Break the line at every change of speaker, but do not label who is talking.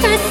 Cause